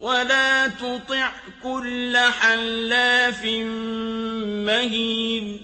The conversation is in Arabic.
وَلَا تُطِعْ كُلَّ حَلَّافٍ مَّهِينٍ